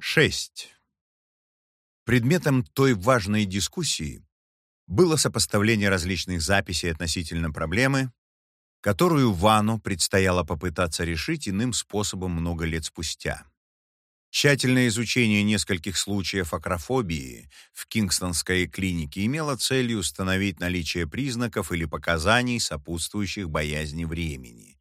Шесть. Предметом той важной дискуссии было сопоставление различных записей относительно проблемы, которую Вану предстояло попытаться решить иным способом много лет спустя. Тщательное изучение нескольких случаев акрофобии в Кингстонской клинике имело целью установить наличие признаков или показаний, сопутствующих боязни времени.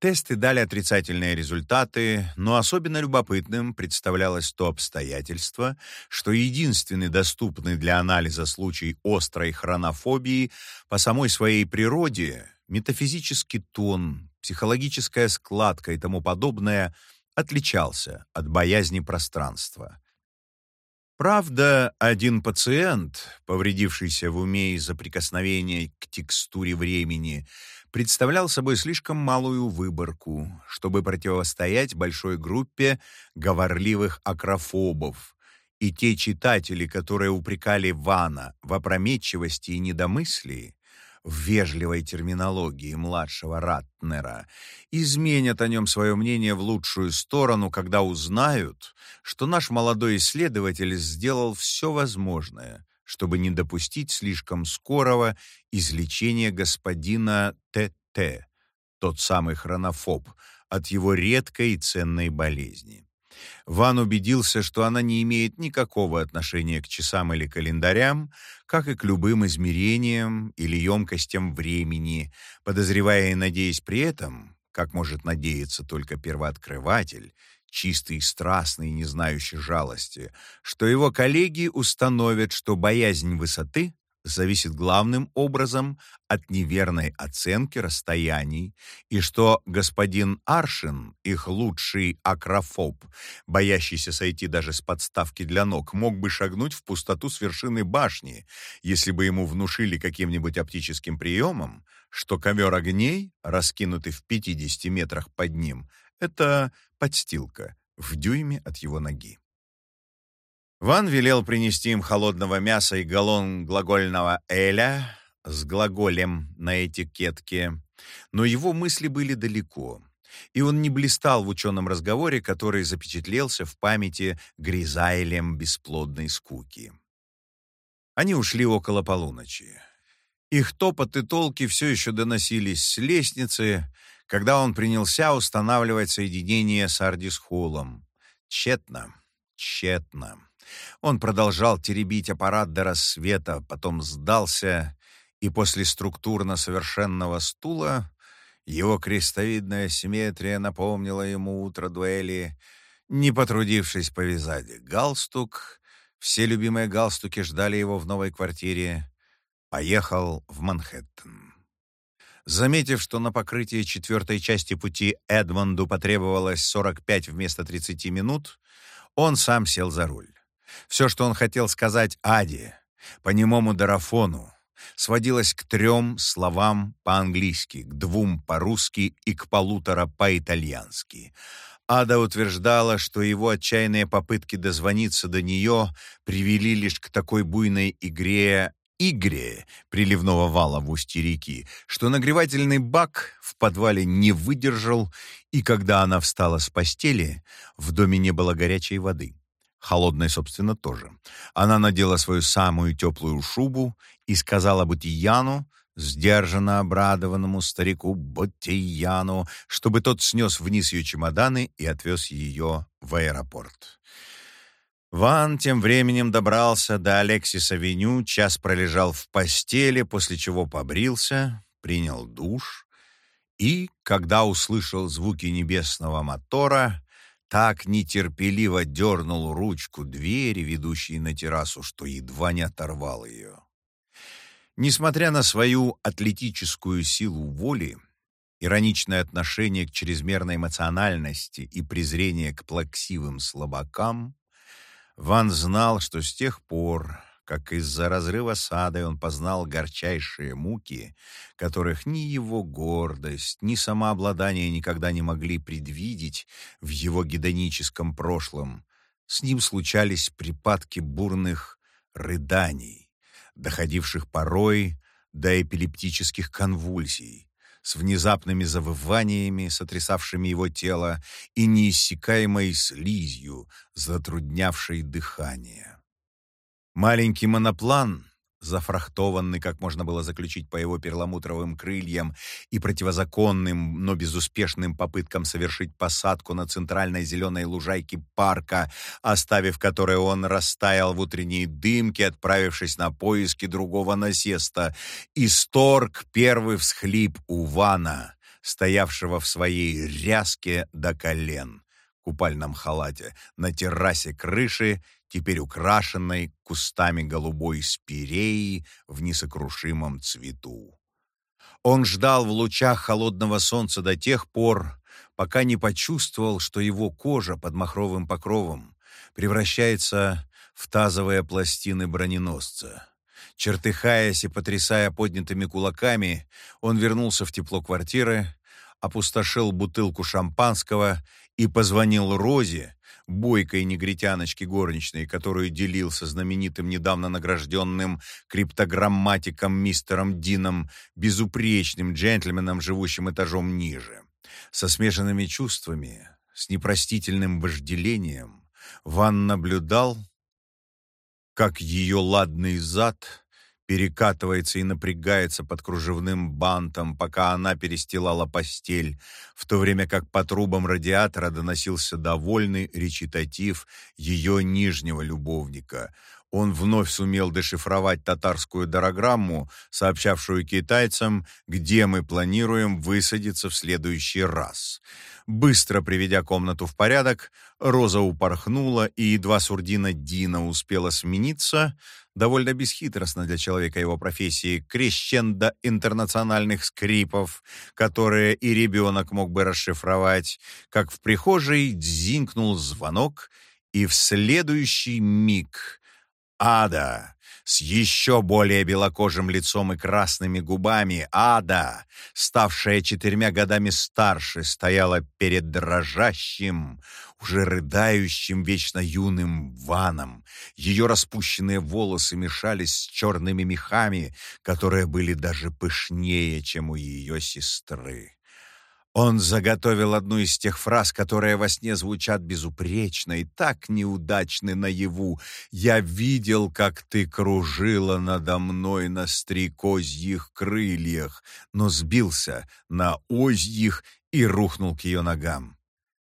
Тесты дали отрицательные результаты, но особенно любопытным представлялось то обстоятельство, что единственный доступный для анализа случай острой хронофобии по самой своей природе метафизический тон, психологическая складка и тому подобное – отличался от боязни пространства. Правда, один пациент, повредившийся в уме из-за прикосновения к текстуре времени, представлял собой слишком малую выборку, чтобы противостоять большой группе говорливых акрофобов, и те читатели, которые упрекали Вана в опрометчивости и недомыслии, в вежливой терминологии младшего Ратнера, изменят о нем свое мнение в лучшую сторону, когда узнают, что наш молодой исследователь сделал все возможное, чтобы не допустить слишком скорого излечения господина Т.Т., тот самый хронофоб, от его редкой и ценной болезни. Ван убедился, что она не имеет никакого отношения к часам или календарям, как и к любым измерениям или емкостям времени, подозревая и надеясь при этом, как может надеяться только первооткрыватель, чистый страстный, не знающий жалости, что его коллеги установят, что боязнь высоты зависит главным образом от неверной оценки расстояний, и что господин Аршин, их лучший акрофоб, боящийся сойти даже с подставки для ног, мог бы шагнуть в пустоту с вершины башни, если бы ему внушили каким-нибудь оптическим приемом, что ковер огней, раскинутый в 50 метрах под ним, это подстилка в дюйме от его ноги. Ван велел принести им холодного мяса и галлон глагольного «эля» с глаголем на этикетке, но его мысли были далеко, и он не блистал в ученом разговоре, который запечатлелся в памяти Гризайлем бесплодной скуки. Они ушли около полуночи. Их топот и толки все еще доносились с лестницы, когда он принялся устанавливать соединение с Ардисхолом. Тщетно, тщетно. Он продолжал теребить аппарат до рассвета, потом сдался, и после структурно совершенного стула его крестовидная симметрия напомнила ему утро дуэли, не потрудившись повязать галстук. Все любимые галстуки ждали его в новой квартире. Поехал в Манхэттен. Заметив, что на покрытии четвертой части пути Эдмонду потребовалось 45 вместо 30 минут, он сам сел за руль. Все, что он хотел сказать Аде, по немому дарафону, сводилось к трем словам по-английски, к двум по-русски и к полутора по-итальянски. Ада утверждала, что его отчаянные попытки дозвониться до нее привели лишь к такой буйной игре игре приливного вала в устье реки, что нагревательный бак в подвале не выдержал, и когда она встала с постели, в доме не было горячей воды холодной, собственно, тоже. Она надела свою самую теплую шубу и сказала Бутияну, сдержанно обрадованному старику Бутияну, чтобы тот снес вниз ее чемоданы и отвез ее в аэропорт. Ван тем временем добрался до Алексиса-Веню, час пролежал в постели, после чего побрился, принял душ и, когда услышал звуки небесного мотора, так нетерпеливо дернул ручку двери, ведущей на террасу, что едва не оторвал ее. Несмотря на свою атлетическую силу воли, ироничное отношение к чрезмерной эмоциональности и презрение к плаксивым слабакам, Ван знал, что с тех пор, как из-за разрыва сада он познал горчайшие муки, которых ни его гордость, ни самообладание никогда не могли предвидеть в его гедоническом прошлом. С ним случались припадки бурных рыданий, доходивших порой до эпилептических конвульсий, с внезапными завываниями, сотрясавшими его тело, и неиссякаемой слизью, затруднявшей дыхание. Маленький моноплан зафрахтованный, как можно было заключить по его перламутровым крыльям, и противозаконным, но безуспешным попыткам совершить посадку на центральной зеленой лужайке парка, оставив которой он растаял в утренней дымке, отправившись на поиски другого насеста. Исторг первый всхлип Увана, стоявшего в своей ряске до колен купальном халате на террасе крыши теперь украшенной кустами голубой спиреи в несокрушимом цвету. Он ждал в лучах холодного солнца до тех пор, пока не почувствовал, что его кожа под махровым покровом превращается в тазовые пластины броненосца. Чертыхаясь и потрясая поднятыми кулаками, он вернулся в тепло квартиры, опустошил бутылку шампанского и позвонил Розе, бойкой негритяночке горничной, которую делил со знаменитым недавно награжденным криптограмматиком мистером Дином, безупречным джентльменом, живущим этажом ниже. Со смешанными чувствами, с непростительным вожделением, Ван наблюдал, как ее ладный зад перекатывается и напрягается под кружевным бантом, пока она перестилала постель, в то время как по трубам радиатора доносился довольный речитатив ее нижнего любовника. Он вновь сумел дешифровать татарскую дорограмму, сообщавшую китайцам, где мы планируем высадиться в следующий раз. Быстро приведя комнату в порядок, Роза упорхнула, и едва сурдина Дина успела смениться, довольно бесхитростно для человека его профессии, крещендо интернациональных скрипов, которые и ребенок мог бы расшифровать, как в прихожей дзинкнул звонок, и в следующий миг Ада с еще более белокожим лицом и красными губами, Ада, ставшая четырьмя годами старше, стояла перед дрожащим, уже рыдающим вечно юным ваном. Ее распущенные волосы мешались с черными мехами, которые были даже пышнее, чем у ее сестры. Он заготовил одну из тех фраз, которые во сне звучат безупречно и так неудачны наяву. «Я видел, как ты кружила надо мной на стрекозьих крыльях, но сбился на озьих и рухнул к ее ногам»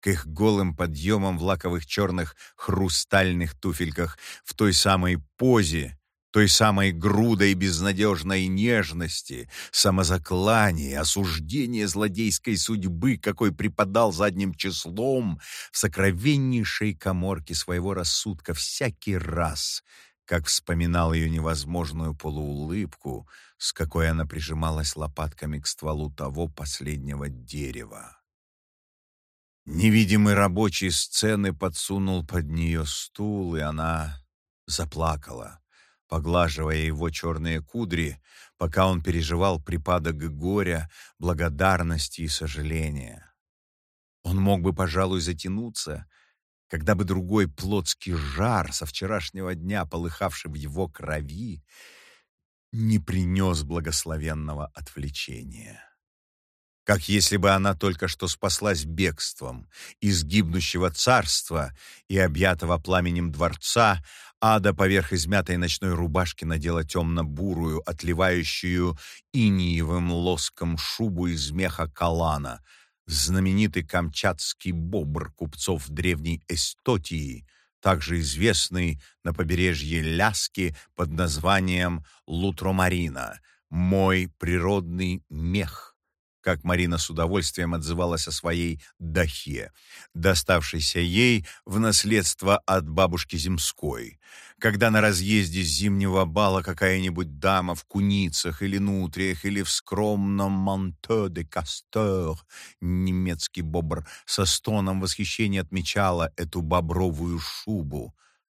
к их голым подъемам в лаковых черных хрустальных туфельках в той самой позе, той самой грудой безнадежной нежности, самозаклания, осуждения злодейской судьбы, какой преподал задним числом в сокровеннейшей коморке своего рассудка всякий раз, как вспоминал ее невозможную полуулыбку, с какой она прижималась лопатками к стволу того последнего дерева. Невидимый рабочий сцены подсунул под нее стул, и она заплакала поглаживая его черные кудри, пока он переживал припадок горя, благодарности и сожаления. Он мог бы, пожалуй, затянуться, когда бы другой плотский жар со вчерашнего дня, полыхавший в его крови, не принес благословенного отвлечения как если бы она только что спаслась бегством из гибнущего царства и объятого пламенем дворца, Ада поверх измятой ночной рубашки надела темно-бурую, отливающую иниевым лоском шубу из меха калана, знаменитый камчатский бобр купцов древней Эстотии, также известный на побережье Ляски под названием Лутромарина, мой природный мех как Марина с удовольствием отзывалась о своей дахе, доставшейся ей в наследство от бабушки Земской. Когда на разъезде зимнего бала какая-нибудь дама в куницах или нутриях или в скромном манто де кастер, немецкий бобр, со стоном восхищения отмечала эту бобровую шубу.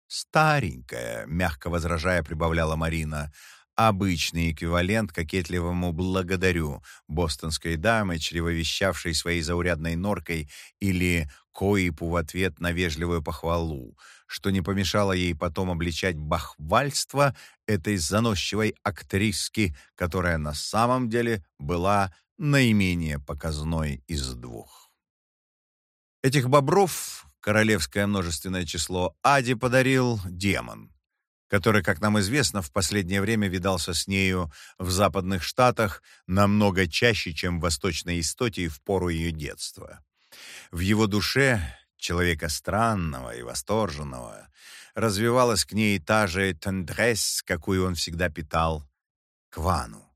«Старенькая», — мягко возражая, прибавляла Марина, — обычный эквивалент кокетливому «благодарю» бостонской дамы, чревовещавшей своей заурядной норкой или коипу в ответ на вежливую похвалу, что не помешало ей потом обличать бахвальство этой заносчивой актриски, которая на самом деле была наименее показной из двух. Этих бобров, королевское множественное число, Аде подарил демон, который, как нам известно, в последнее время видался с нею в западных штатах намного чаще, чем в Восточной Истотии в пору ее детства. В его душе, человека странного и восторженного, развивалась к ней та же тендресс, какую он всегда питал к Вану.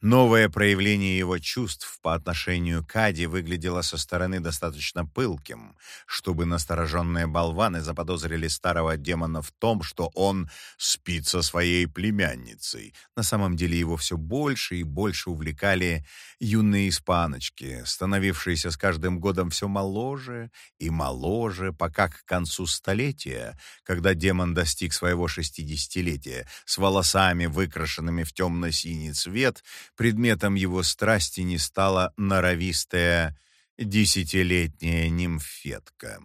Новое проявление его чувств по отношению к Аде выглядело со стороны достаточно пылким, чтобы настороженные болваны заподозрили старого демона в том, что он спит со своей племянницей. На самом деле его все больше и больше увлекали юные испаночки, становившиеся с каждым годом все моложе и моложе, пока к концу столетия, когда демон достиг своего шестидесятилетия, с волосами, выкрашенными в темно-синий цвет, предметом его страсти не стала норовистая десятилетняя нимфетка.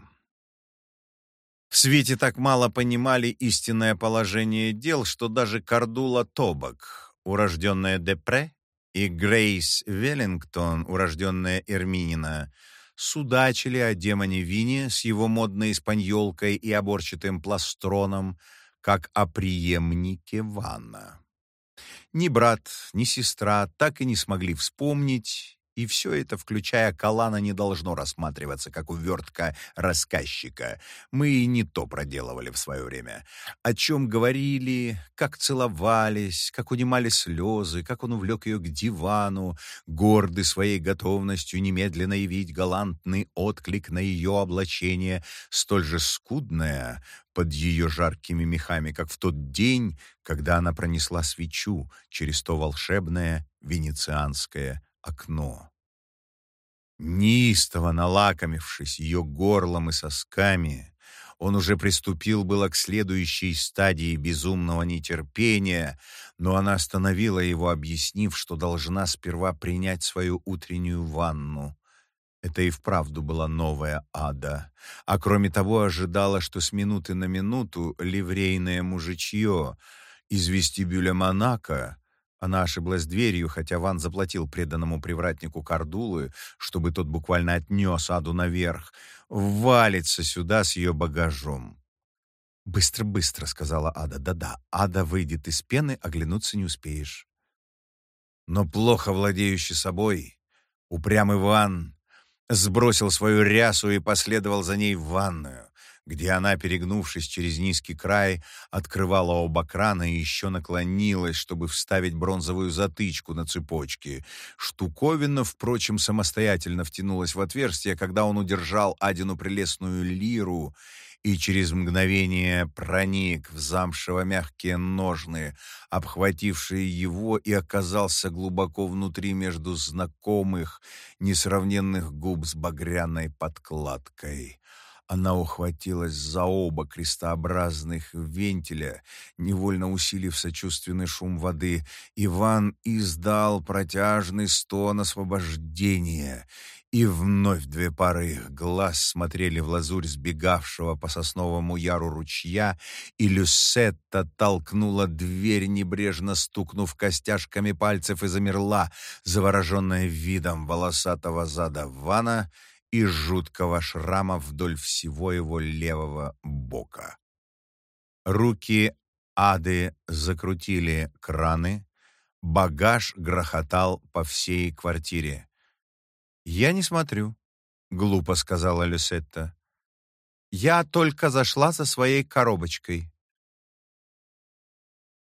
В свете так мало понимали истинное положение дел, что даже Кардула Тобак, урожденная Депре, и Грейс Веллингтон, урожденная Эрминина, судачили о демоне Вине с его модной испаньолкой и оборчатым пластроном, как о преемнике Ванна. Ни брат, ни сестра так и не смогли вспомнить, и все это, включая Калана, не должно рассматриваться как увертка рассказчика. Мы и не то проделывали в свое время. О чем говорили, как целовались, как унимали слезы, как он увлек ее к дивану, гордый своей готовностью немедленно явить галантный отклик на ее облачение, столь же скудное, под ее жаркими мехами, как в тот день, когда она пронесла свечу через то волшебное венецианское окно. Неистово налакомившись ее горлом и сосками, он уже приступил было к следующей стадии безумного нетерпения, но она остановила его, объяснив, что должна сперва принять свою утреннюю ванну. Это и вправду была новая ада. А кроме того, ожидала, что с минуты на минуту ливрейное мужичье из вестибюля Монако она ошиблась дверью, хотя Ван заплатил преданному привратнику Кардулы, чтобы тот буквально отнес Аду наверх, валится сюда с ее багажом. «Быстро, быстро», — сказала Ада. «Да-да, Ада выйдет из пены, оглянуться не успеешь». Но плохо владеющий собой, упрямый Ван сбросил свою рясу и последовал за ней в ванную где она, перегнувшись через низкий край, открывала оба крана и еще наклонилась, чтобы вставить бронзовую затычку на цепочке. Штуковина, впрочем, самостоятельно втянулась в отверстие, когда он удержал Адину прелестную лиру и через мгновение проник в замшево-мягкие ножны, обхватившие его, и оказался глубоко внутри между знакомых, несравненных губ с багряной подкладкой. Она ухватилась за оба крестообразных вентиля, невольно усилив сочувственный шум воды. Иван издал протяжный стон освобождения, и вновь две пары их глаз смотрели в лазурь сбегавшего по сосновому яру ручья, и Люсетта толкнула дверь, небрежно стукнув костяшками пальцев, и замерла, завороженная видом волосатого зада Вана — и жуткого шрама вдоль всего его левого бока. Руки ады закрутили краны, багаж грохотал по всей квартире. «Я не смотрю», — глупо сказала Люсетта. «Я только зашла за своей коробочкой».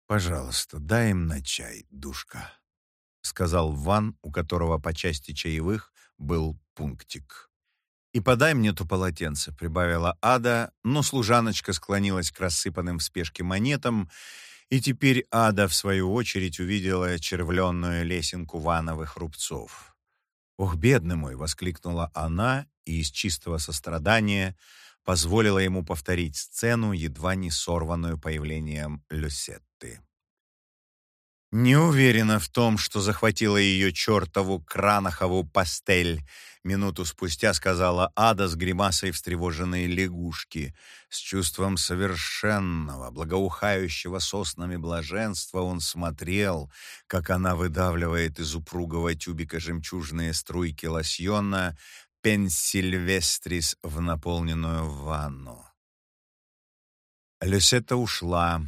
«Пожалуйста, дай им на чай, душка», — сказал Ван, у которого по части чаевых был пунктик. «И подай мне то полотенце», — прибавила Ада, но служаночка склонилась к рассыпанным в спешке монетам, и теперь Ада, в свою очередь, увидела червленную лесенку вановых рубцов. «Ох, бедный мой!» — воскликнула она и из чистого сострадания позволила ему повторить сцену, едва не сорванную появлением Люсетты. Не уверена в том, что захватила ее чертову Кранахову пастель. Минуту спустя сказала Ада с гримасой встревоженной лягушки. С чувством совершенного, благоухающего соснами блаженства он смотрел, как она выдавливает из упругого тюбика жемчужные струйки лосьона пенсильвестрис в наполненную ванну. Люсетта ушла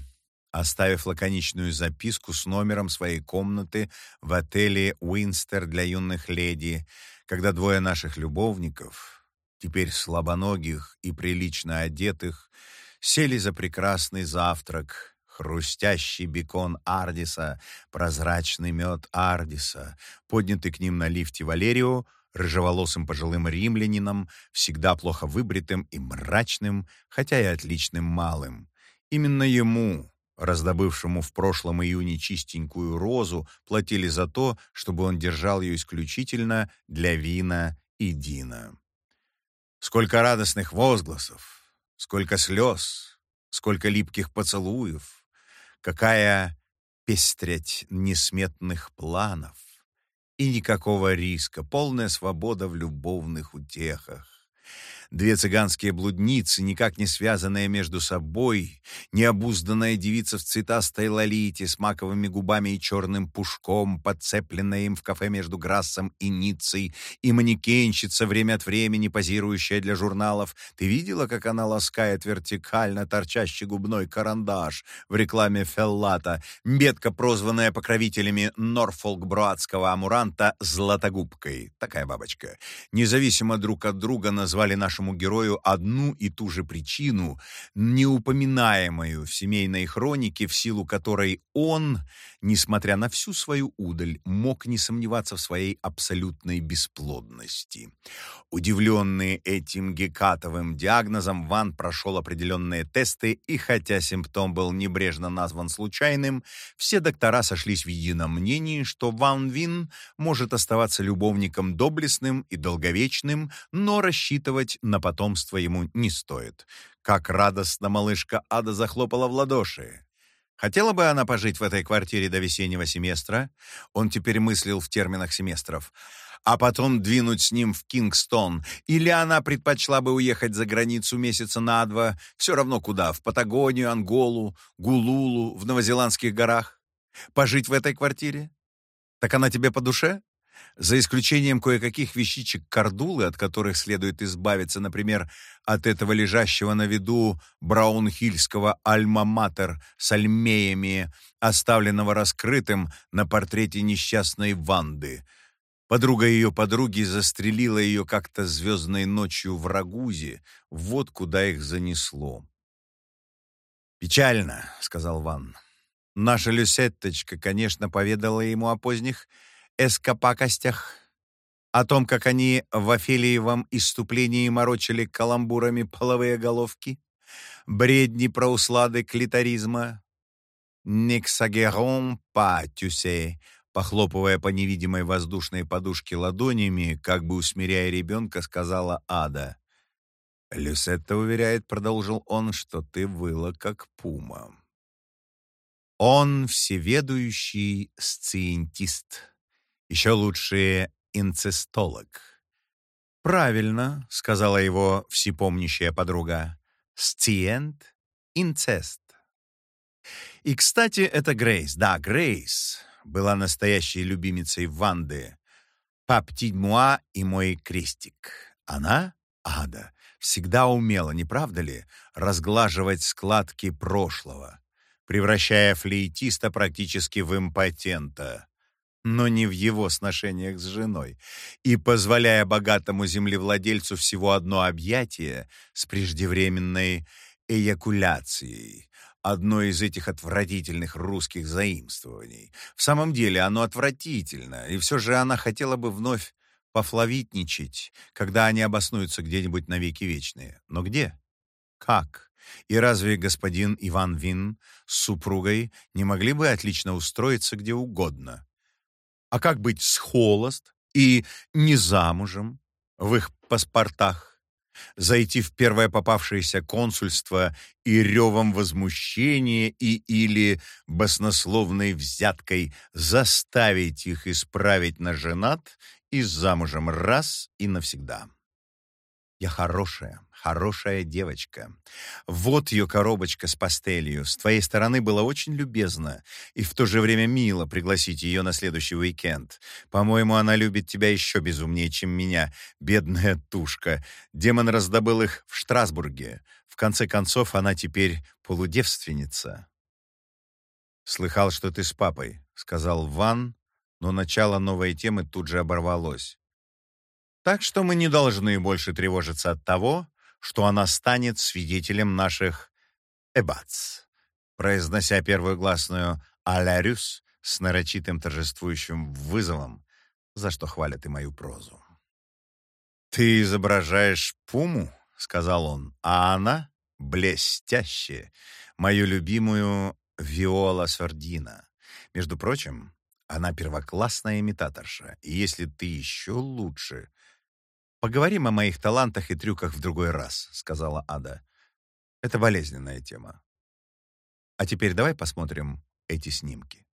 оставив лаконичную записку с номером своей комнаты в отеле «Уинстер» для юных леди, когда двое наших любовников, теперь слабоногих и прилично одетых, сели за прекрасный завтрак, хрустящий бекон Ардиса, прозрачный мед Ардиса, поднятый к ним на лифте Валерию, рыжеволосым пожилым римлянином, всегда плохо выбритым и мрачным, хотя и отличным малым. Именно ему, раздобывшему в прошлом июне чистенькую розу, платили за то, чтобы он держал ее исключительно для вина и Дина. Сколько радостных возгласов, сколько слез, сколько липких поцелуев, какая пестрять несметных планов и никакого риска, полная свобода в любовных утехах. Две цыганские блудницы, никак не связанные между собой, необузданная девица в цветастой лолите с маковыми губами и черным пушком, подцепленная им в кафе между Грассом и Ниццей, и манекенщица, время от времени позирующая для журналов. Ты видела, как она ласкает вертикально торчащий губной карандаш в рекламе Феллата, метко прозванная покровителями Норфолк-Бруатского амуранта «Златогубкой». Такая бабочка. Независимо друг от друга назвали наш нашему герою одну и ту же причину, неупоминаемую в семейной хронике, в силу которой он, несмотря на всю свою удаль, мог не сомневаться в своей абсолютной бесплодности. Удивленный этим гекатовым диагнозом, Ван прошел определенные тесты, и хотя симптом был небрежно назван случайным, все доктора сошлись в едином мнении, что Ван Вин может оставаться любовником доблестным и долговечным, но рассчитывать на потомство ему не стоит. Как радостно малышка Ада захлопала в ладоши. Хотела бы она пожить в этой квартире до весеннего семестра? Он теперь мыслил в терминах семестров. А потом двинуть с ним в Кингстон. Или она предпочла бы уехать за границу месяца на два, все равно куда, в Патагонию, Анголу, Гулулу, в новозеландских горах? Пожить в этой квартире? Так она тебе по душе? За исключением кое-каких вещичек кардулы, от которых следует избавиться, например, от этого лежащего на виду браунхильского альма-матер с альмеями, оставленного раскрытым на портрете несчастной Ванды. Подруга ее подруги застрелила ее как-то звездной ночью в Рагузе, вот куда их занесло. «Печально», — сказал Ван. «Наша Люсетточка, конечно, поведала ему о поздних эскапакостях, о том, как они в Офелиевом иступлении морочили каламбурами половые головки, бредни про услады клиторизма, «Нексагерон па тюсе», похлопывая по невидимой воздушной подушке ладонями, как бы усмиряя ребенка, сказала Ада. «Люсетта уверяет, — продолжил он, — что ты выла, как пума». Он всеведущий сциентист, еще лучше инцестолог. «Правильно», — сказала его всепомнящая подруга. «Сциент, инцест». И, кстати, это Грейс. Да, Грейс была настоящей любимицей Ванды. «Паптидь-муа» и «Мой крестик». Она, Ада, всегда умела, не правда ли, разглаживать складки прошлого, превращая флейтиста практически в импотента но не в его сношениях с женой, и позволяя богатому землевладельцу всего одно объятие с преждевременной эякуляцией, одно из этих отвратительных русских заимствований. В самом деле оно отвратительно, и все же она хотела бы вновь пофлавитничать, когда они обоснуются где-нибудь навеки вечные. Но где? Как? И разве господин Иван Вин с супругой не могли бы отлично устроиться где угодно? А как быть с холост и не замужем в их паспортах? зайти в первое попавшееся консульство и ревом возмущения и или баснословной взяткой заставить их исправить на женат и замужем раз и навсегда. Я хорошая, хорошая девочка. Вот ее коробочка с пастелью. С твоей стороны было очень любезно и в то же время мило пригласить ее на следующий уикенд. По-моему, она любит тебя еще безумнее, чем меня, бедная тушка. Демон раздобыл их в Штрасбурге. В конце концов, она теперь полудевственница. «Слыхал, что ты с папой», — сказал Ван, но начало новой темы тут же оборвалось. Так что мы не должны больше тревожиться от того, что она станет свидетелем наших «эбац», произнося первую гласную «алярюс» с нарочитым торжествующим вызовом, за что хвалят и мою прозу. «Ты изображаешь пуму», — сказал он, — «а она — блестящая, мою любимую Виола Сордина. Между прочим, она первоклассная имитаторша, и если ты еще лучше, «Поговорим о моих талантах и трюках в другой раз», — сказала Ада. «Это болезненная тема. А теперь давай посмотрим эти снимки».